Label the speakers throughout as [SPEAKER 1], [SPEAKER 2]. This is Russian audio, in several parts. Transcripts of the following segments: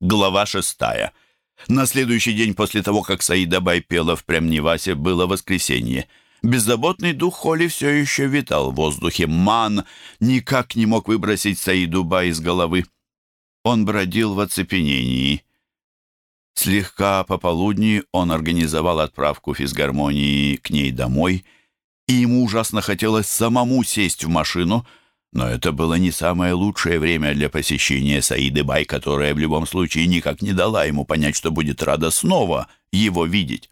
[SPEAKER 1] Глава шестая. На следующий день после того, как Саида Бай пела в Прямневасе, было воскресенье. Беззаботный дух Холи все еще витал в воздухе. Ман никак не мог выбросить Саиду Бай из головы. Он бродил в оцепенении. Слегка пополудни он организовал отправку физгармонии к ней домой, и ему ужасно хотелось самому сесть в машину — но это было не самое лучшее время для посещения Саиды Бай, которая в любом случае никак не дала ему понять, что будет рада снова его видеть.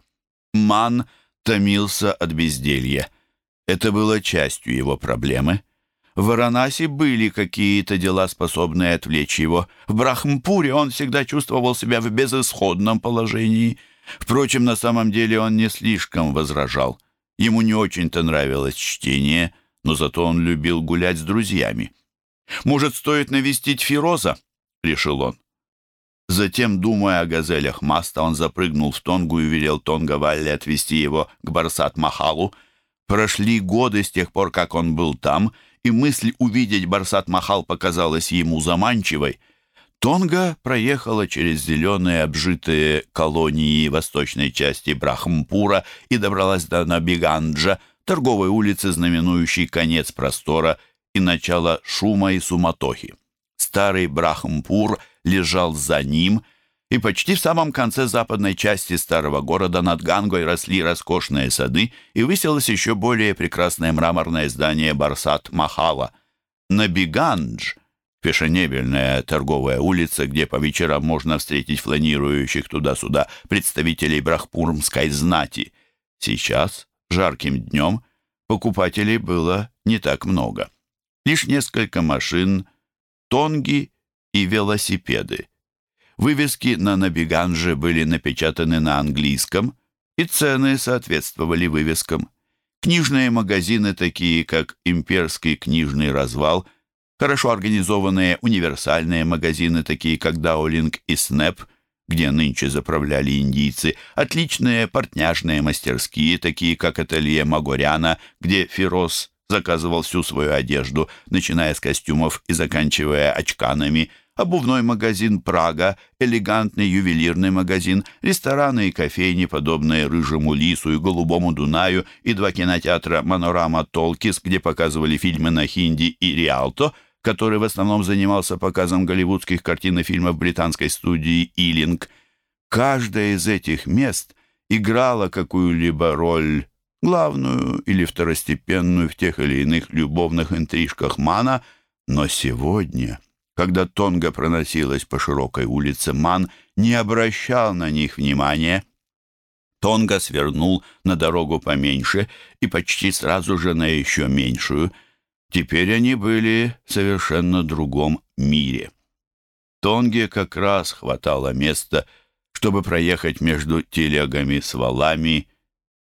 [SPEAKER 1] Ман томился от безделья. Это было частью его проблемы. В Варанаси были какие-то дела, способные отвлечь его. В Брахмпуре он всегда чувствовал себя в безысходном положении. Впрочем, на самом деле он не слишком возражал. Ему не очень-то нравилось чтение — но зато он любил гулять с друзьями. «Может, стоит навестить Фироза?» — решил он. Затем, думая о газелях Маста, он запрыгнул в Тонгу и велел Тонга Валли отвезти его к Барсат-Махалу. Прошли годы с тех пор, как он был там, и мысль увидеть Барсат-Махал показалась ему заманчивой. Тонга проехала через зеленые обжитые колонии восточной части Брахмпура и добралась до Набиганджа, торговой улицы, знаменующей конец простора и начало шума и суматохи. Старый Брахмпур лежал за ним, и почти в самом конце западной части старого города над Гангой росли роскошные сады, и высилось еще более прекрасное мраморное здание Барсат-Махала. Набигандж — фешенебельная торговая улица, где по вечерам можно встретить фланирующих туда-сюда представителей брахпурмской знати. Сейчас жарким днем покупателей было не так много. Лишь несколько машин, тонги и велосипеды. Вывески на Набиганже были напечатаны на английском, и цены соответствовали вывескам. Книжные магазины, такие как «Имперский книжный развал», хорошо организованные универсальные магазины, такие как «Даулинг» и «Снэп», где нынче заправляли индийцы, отличные портняжные мастерские, такие как ателье Магоряна, где Фирос заказывал всю свою одежду, начиная с костюмов и заканчивая очканами, обувной магазин «Прага», элегантный ювелирный магазин, рестораны и кофейни, подобные «Рыжему лису» и «Голубому Дунаю», и два кинотеатра «Манорама Толкис», где показывали фильмы на хинди и «Риалто», который в основном занимался показом голливудских картин и фильмов британской студии «Илинг». Каждое из этих мест играло какую-либо роль, главную или второстепенную в тех или иных любовных интрижках Мана, но сегодня, когда Тонга проносилась по широкой улице, Ман не обращал на них внимания. Тонга свернул на дорогу поменьше и почти сразу же на еще меньшую – Теперь они были в совершенно другом мире. Тонге как раз хватало места, чтобы проехать между телегами с валами,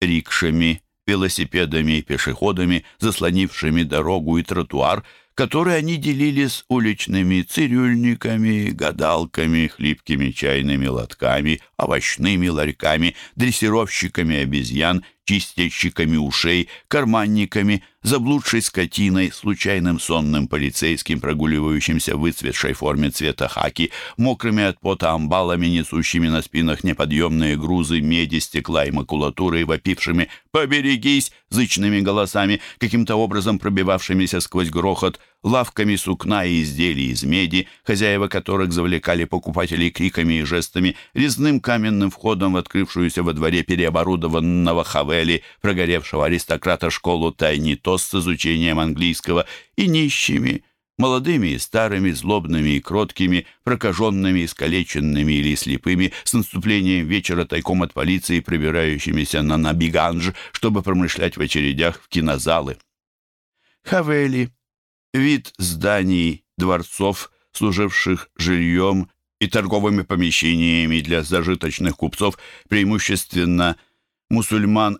[SPEAKER 1] рикшами, велосипедами и пешеходами, заслонившими дорогу и тротуар, которые они делили с уличными цирюльниками, гадалками, хлипкими чайными лотками, овощными ларьками, дрессировщиками обезьян чистильщиками ушей, карманниками, заблудшей скотиной, случайным сонным полицейским, прогуливающимся в выцветшей форме цвета хаки, мокрыми от пота амбалами, несущими на спинах неподъемные грузы меди, стекла и макулатуры, и вопившими «Поберегись!» зычными голосами, каким-то образом пробивавшимися сквозь грохот, лавками сукна и изделий из меди, хозяева которых завлекали покупателей криками и жестами, резным каменным входом в открывшуюся во дворе переоборудованного Хавели, прогоревшего аристократа школу Тайни Тос с изучением английского, и нищими, молодыми и старыми, злобными и кроткими, прокаженными, искалеченными или слепыми, с наступлением вечера тайком от полиции, пробирающимися на Набиганж, чтобы промышлять в очередях в кинозалы. Хавели Вид зданий, дворцов, служивших жильем и торговыми помещениями для зажиточных купцов, преимущественно мусульман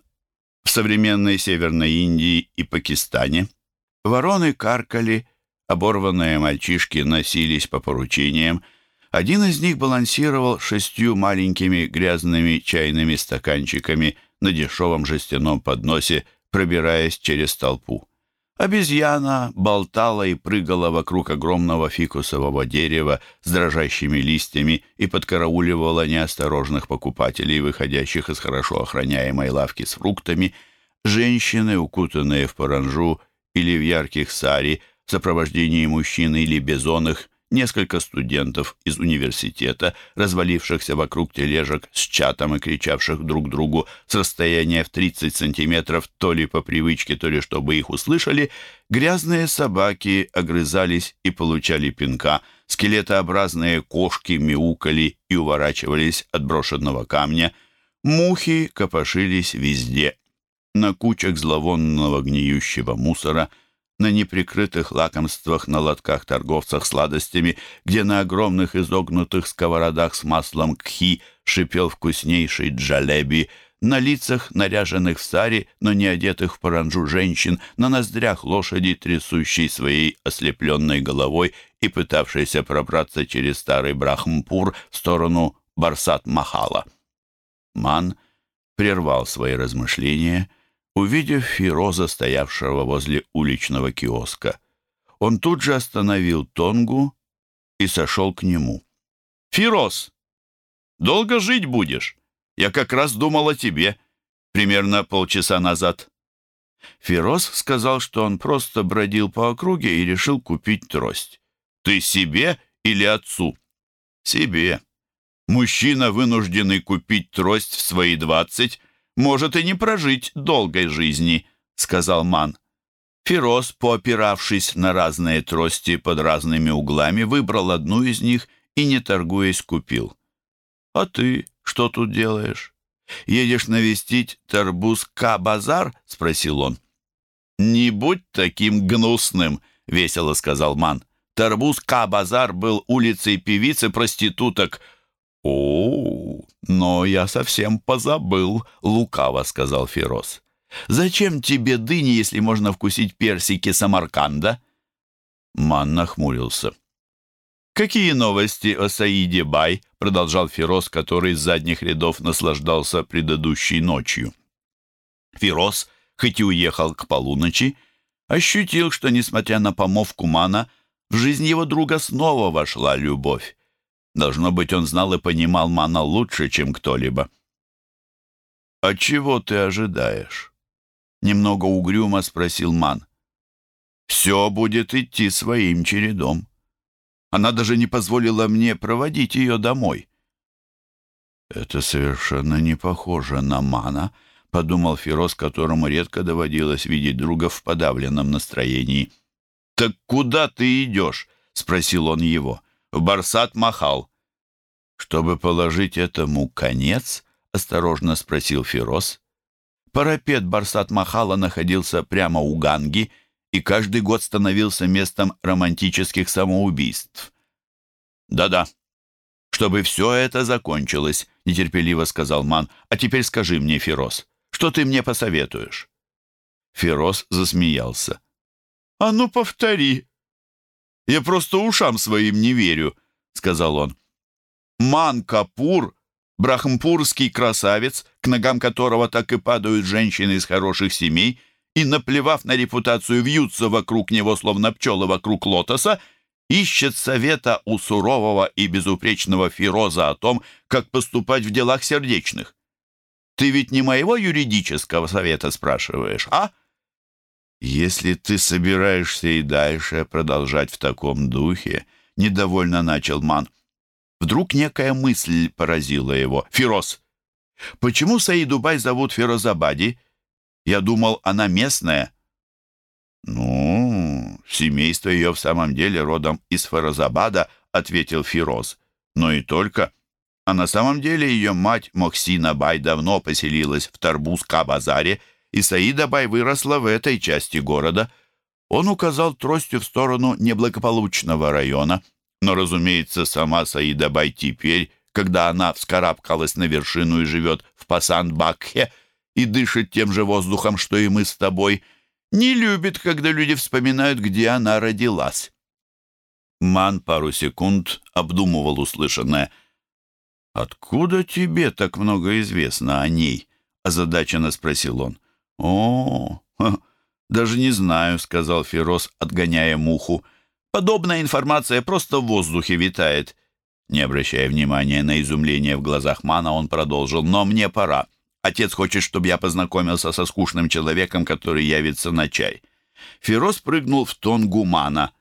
[SPEAKER 1] в современной Северной Индии и Пакистане. Вороны каркали, оборванные мальчишки носились по поручениям. Один из них балансировал шестью маленькими грязными чайными стаканчиками на дешевом жестяном подносе, пробираясь через толпу. Обезьяна болтала и прыгала вокруг огромного фикусового дерева с дрожащими листьями и подкарауливала неосторожных покупателей, выходящих из хорошо охраняемой лавки с фруктами. Женщины, укутанные в паранжу или в ярких сари, в сопровождении мужчин или бизонах, несколько студентов из университета, развалившихся вокруг тележек с чатом и кричавших друг другу с расстояния в 30 сантиметров то ли по привычке, то ли чтобы их услышали, грязные собаки огрызались и получали пинка, скелетообразные кошки мяукали и уворачивались от брошенного камня, мухи копошились везде. На кучах зловонного гниющего мусора – на неприкрытых лакомствах на лотках торговцах сладостями, где на огромных изогнутых сковородах с маслом кхи шипел вкуснейший джалеби, на лицах, наряженных в сари, но не одетых в паранжу женщин, на ноздрях лошади, трясущей своей ослепленной головой и пытавшейся пробраться через старый Брахмпур в сторону Барсат-Махала. Ман прервал свои размышления — Увидев Фироза, стоявшего возле уличного киоска, он тут же остановил Тонгу и сошел к нему. «Фироз, долго жить будешь? Я как раз думал о тебе, примерно полчаса назад». Фироз сказал, что он просто бродил по округе и решил купить трость. «Ты себе или отцу?» «Себе. Мужчина, вынужденный купить трость в свои двадцать, может и не прожить долгой жизни», — сказал Ман. Фироз, поопиравшись на разные трости под разными углами, выбрал одну из них и, не торгуясь, купил. «А ты что тут делаешь? Едешь навестить Тарбуз-Ка-базар?» — спросил он. «Не будь таким гнусным», — весело сказал Ман. Тарбуз-Ка-базар был улицей певицы проституток — «О, но я совсем позабыл», — лукаво сказал Фероз. «Зачем тебе дыни, если можно вкусить персики Самарканда?» Ман нахмурился. «Какие новости о Саиде Бай?» — продолжал Фероз, который с задних рядов наслаждался предыдущей ночью. Фероз, хоть и уехал к полуночи, ощутил, что, несмотря на помовку Мана, в жизнь его друга снова вошла любовь. Должно быть, он знал и понимал Мана лучше, чем кто-либо. «А чего ты ожидаешь?» Немного угрюмо спросил Ман. «Все будет идти своим чередом. Она даже не позволила мне проводить ее домой». «Это совершенно не похоже на Мана», — подумал Фироз, которому редко доводилось видеть друга в подавленном настроении. «Так куда ты идешь?» — спросил он его в Барсат-Махал. «Чтобы положить этому конец?» — осторожно спросил Фирос. Парапет Барсат-Махала находился прямо у Ганги и каждый год становился местом романтических самоубийств. «Да-да, чтобы все это закончилось», — нетерпеливо сказал Ман. «А теперь скажи мне, Фирос, что ты мне посоветуешь?» Фирос засмеялся. «А ну, повтори», я просто ушам своим не верю», — сказал он. «Ман Капур, брахмпурский красавец, к ногам которого так и падают женщины из хороших семей, и, наплевав на репутацию, вьются вокруг него, словно пчелы вокруг лотоса, ищет совета у сурового и безупречного Фироза о том, как поступать в делах сердечных. Ты ведь не моего юридического совета спрашиваешь, а?» «Если ты собираешься и дальше продолжать в таком духе», — недовольно начал Ман. Вдруг некая мысль поразила его. «Фироз! Почему Саидубай зовут Фирозабади? Я думал, она местная». «Ну, семейство ее в самом деле родом из Фирозабада», — ответил Фироз. «Но и только. А на самом деле ее мать Мохсина Бай давно поселилась в Тарбуз-Ка-базаре, — и Саида Бай выросла в этой части города. Он указал тростью в сторону неблагополучного района. Но, разумеется, сама Саида Бай теперь, когда она вскарабкалась на вершину и живет в Пасан-Бакхе и дышит тем же воздухом, что и мы с тобой, не любит, когда люди вспоминают, где она родилась. Ман пару секунд обдумывал услышанное. «Откуда тебе так много известно о ней?» — озадаченно спросил он. «О, «Даже не знаю», — сказал Фероз, отгоняя муху. «Подобная информация просто в воздухе витает». Не обращая внимания на изумление в глазах Мана, он продолжил. «Но мне пора. Отец хочет, чтобы я познакомился со скучным человеком, который явится на чай». Фероз прыгнул в тонгу Мана.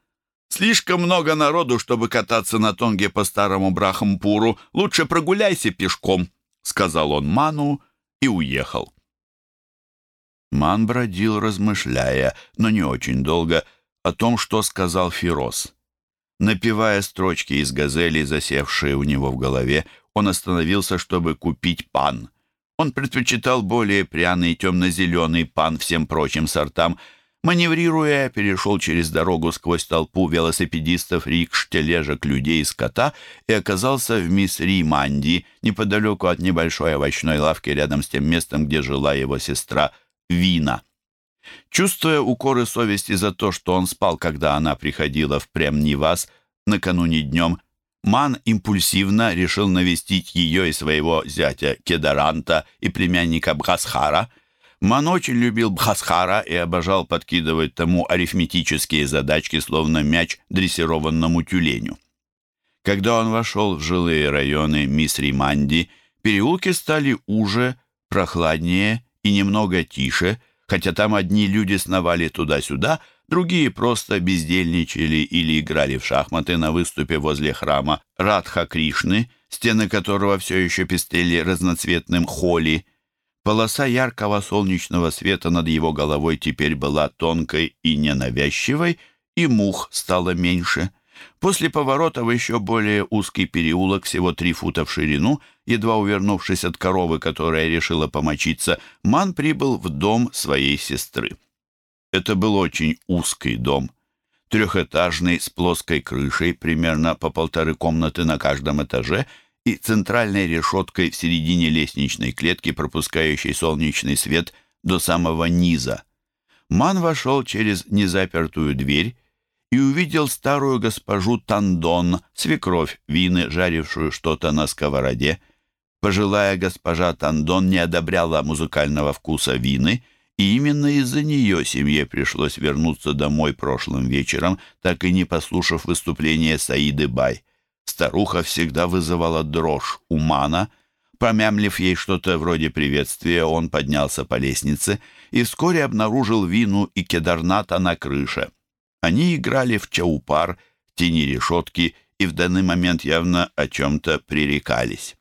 [SPEAKER 1] «Слишком много народу, чтобы кататься на тонге по старому Брахампуру. Лучше прогуляйся пешком», — сказал он Ману и уехал. Ман бродил, размышляя, но не очень долго, о том, что сказал Фироз. Напевая строчки из газели, засевшие у него в голове, он остановился, чтобы купить пан. Он предпочитал более пряный темно-зеленый пан всем прочим сортам. Маневрируя, перешел через дорогу сквозь толпу велосипедистов, рикш, тележек, людей и скота и оказался в Мисри-Манди, неподалеку от небольшой овощной лавки рядом с тем местом, где жила его сестра – вина. Чувствуя укоры совести за то, что он спал, когда она приходила в Премнивас накануне днем, Ман импульсивно решил навестить ее и своего зятя Кедаранта и племянника Бхасхара. Ман очень любил Бхасхара и обожал подкидывать тому арифметические задачки, словно мяч дрессированному тюленю. Когда он вошел в жилые районы Мисриманди, переулки стали уже, прохладнее и немного тише, хотя там одни люди сновали туда-сюда, другие просто бездельничали или играли в шахматы на выступе возле храма Радха Кришны, стены которого все еще пестрели разноцветным холи. Полоса яркого солнечного света над его головой теперь была тонкой и ненавязчивой, и мух стало меньше — После поворота в еще более узкий переулок, всего три фута в ширину, едва увернувшись от коровы, которая решила помочиться, Ман прибыл в дом своей сестры. Это был очень узкий дом, трехэтажный, с плоской крышей, примерно по полторы комнаты на каждом этаже, и центральной решеткой в середине лестничной клетки, пропускающей солнечный свет до самого низа. Ман вошел через незапертую дверь и увидел старую госпожу Тандон, свекровь Вины, жарившую что-то на сковороде. Пожилая госпожа Тандон не одобряла музыкального вкуса Вины, и именно из-за нее семье пришлось вернуться домой прошлым вечером, так и не послушав выступления Саиды Бай. Старуха всегда вызывала дрожь у Мана. Помямлив ей что-то вроде приветствия, он поднялся по лестнице и вскоре обнаружил Вину и Кедарната на крыше. Они играли в чаупар, в тени решетки и в данный момент явно о чем-то пререкались.